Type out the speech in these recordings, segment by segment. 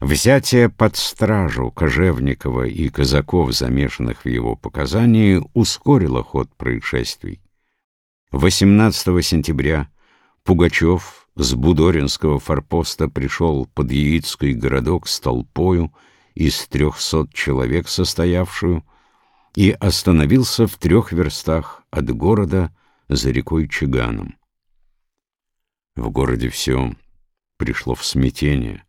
Взятие под стражу Кожевникова и казаков, замешанных в его показании, ускорило ход происшествий. 18 сентября Пугачев с Будоринского форпоста пришел под Яицкий городок с толпою из трехсот человек состоявшую и остановился в трех верстах от города за рекой Чиганом. В городе все пришло в смятение.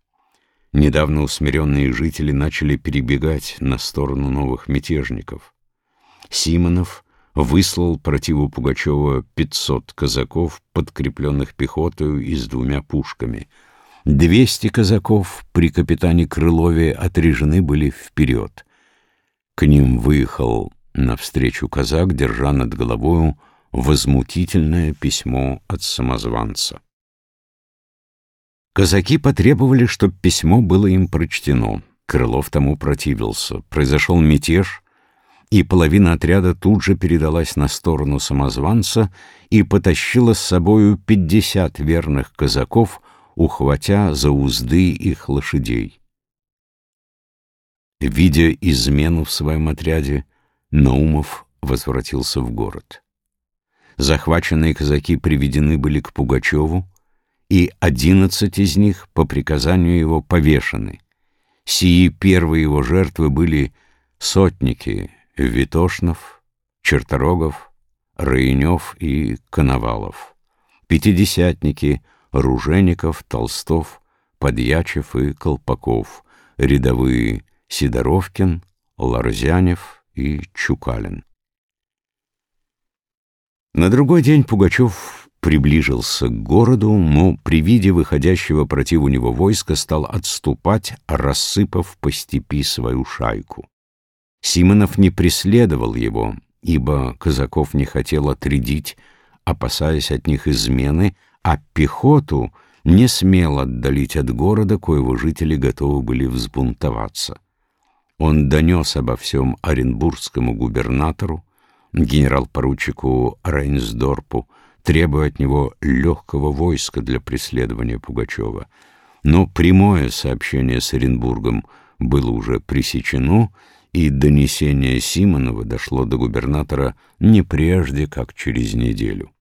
Недавно усмиренные жители начали перебегать на сторону новых мятежников. Симонов выслал противу Пугачева 500 казаков, подкрепленных пехотою и с двумя пушками. 200 казаков при капитане Крылове отрежены были вперед. К ним выехал навстречу казак, держа над головою возмутительное письмо от самозванца. Казаки потребовали, чтобы письмо было им прочтено. Крылов тому противился. Произошел мятеж, и половина отряда тут же передалась на сторону самозванца и потащила с собою пятьдесят верных казаков, ухватя за узды их лошадей. Видя измену в своем отряде, Наумов возвратился в город. Захваченные казаки приведены были к Пугачеву, и одиннадцать из них по приказанию его повешены. Сии первые его жертвы были сотники Витошнов, Черторогов, Райнев и Коновалов, пятидесятники Ружеников, Толстов, Подьячев и Колпаков, рядовые Сидоровкин, Ларзянев и Чукалин. На другой день Пугачев приближился к городу, но при виде выходящего против у него войска стал отступать, рассыпав по степи свою шайку. Симонов не преследовал его, ибо казаков не хотел отрядить, опасаясь от них измены, а пехоту не смел отдалить от города, коего жители готовы были взбунтоваться. Он донес обо всем оренбургскому губернатору, генерал-поручику Рейнсдорпу, требуя от него легкого войска для преследования Пугачева. Но прямое сообщение с Оренбургом было уже пресечено, и донесение Симонова дошло до губернатора не прежде, как через неделю.